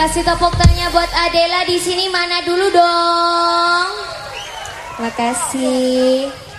kasih tepuk tangannya buat Adela di sini mana dulu dong. Makasih.